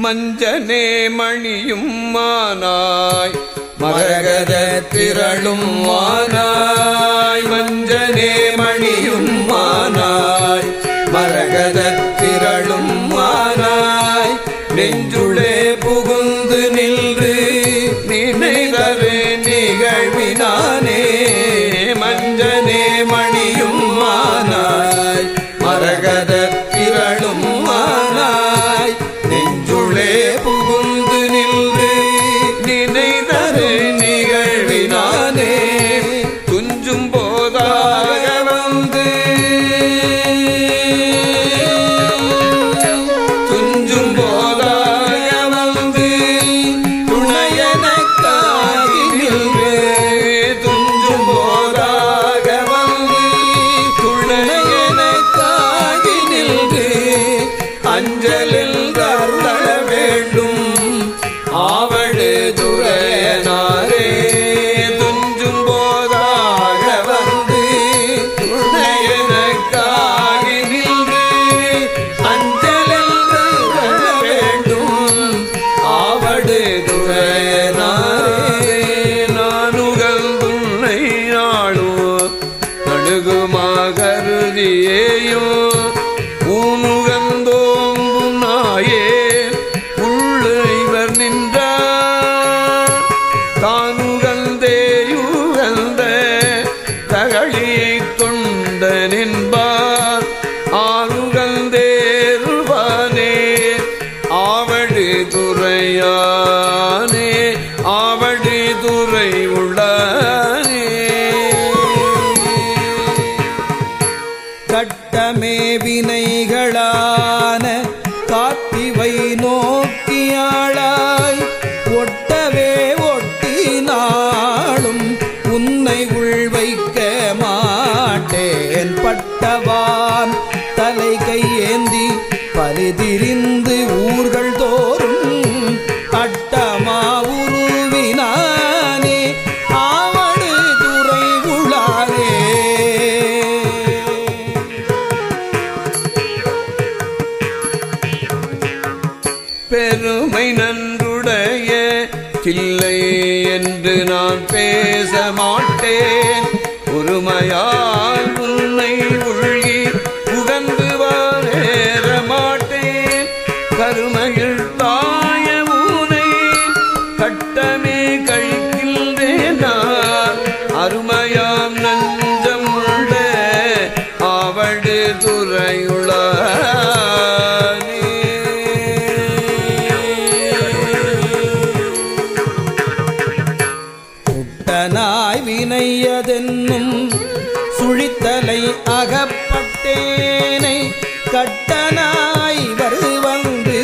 மஞ்சனே மணியும் மானாய். மரகத திரளும் மானாய். மஞ்சனே மணியும் மானாய். மரகத திரளும் மானாய். நெஞ்சுளே புகுந்து நின்று நினைதரே நிகழ்வினானே. மஞ்சனே மணியும் மானாய். மரகத திரளும் கட்டமே வினைகளான காத்திவை நோக்கியாளாய் ஒட்டவே ஒட்டினாளும் உன்னை உள்வைக்க மாட்டேன் பட்டவான். என்று நான் பேச மாட்டேன். அகப்பட்டேனை கட்டனாய் வருவந்து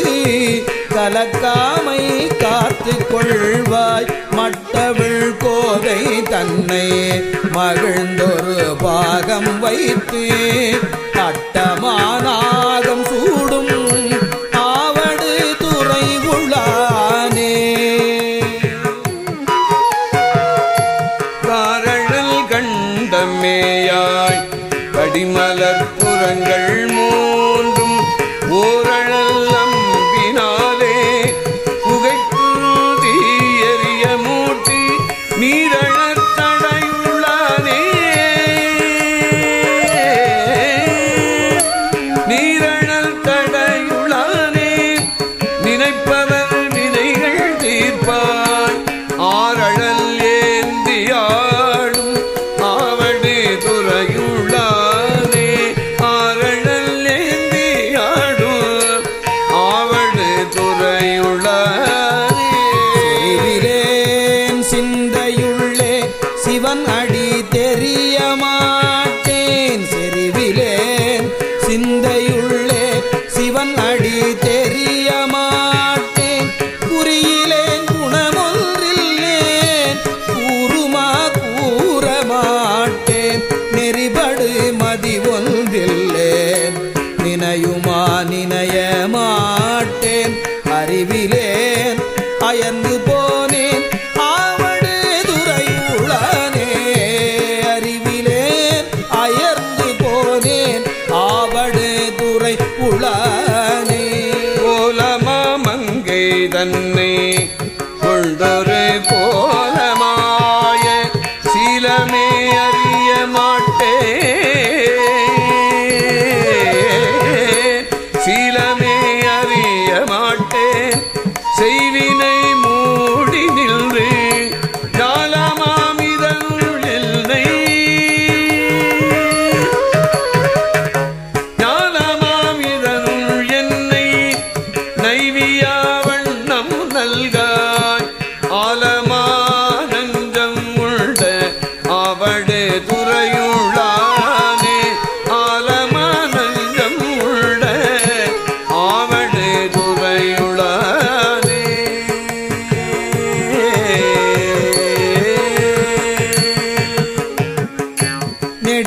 கலக்காமை காத்து கொள்வாய் மட்டவிழ் கோதை தன்னை மகிழ்ந்தொரு பாகம் வைத்து அட்டமானாகம் சூடும் ஆவடு துறை உள்ளானே. காரணல் கண்டமே கொடிமலர் புறங்கள் இறைவன் அழ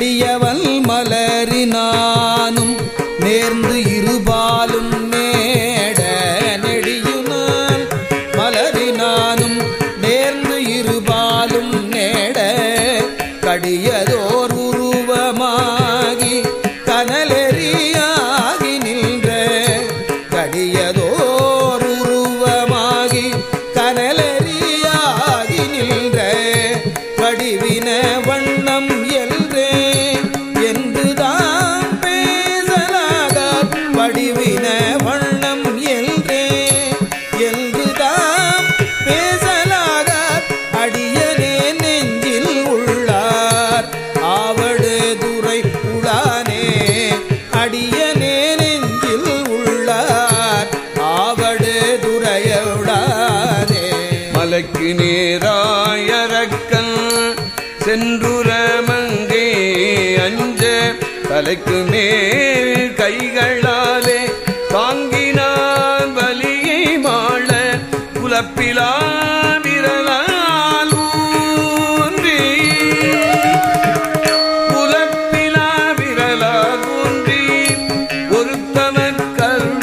அடியவன் திருநீராயரக்கன் சென்றுல மங்கே அஞ்ச தலைக்கு மேல் கைகளாலே தாங்கினான் வலியை மாள புலப்பிலா விரலால் ஊன்றி. புலப்பிலா விரலால் ஊன்றி ஒருத்தவன் கருள்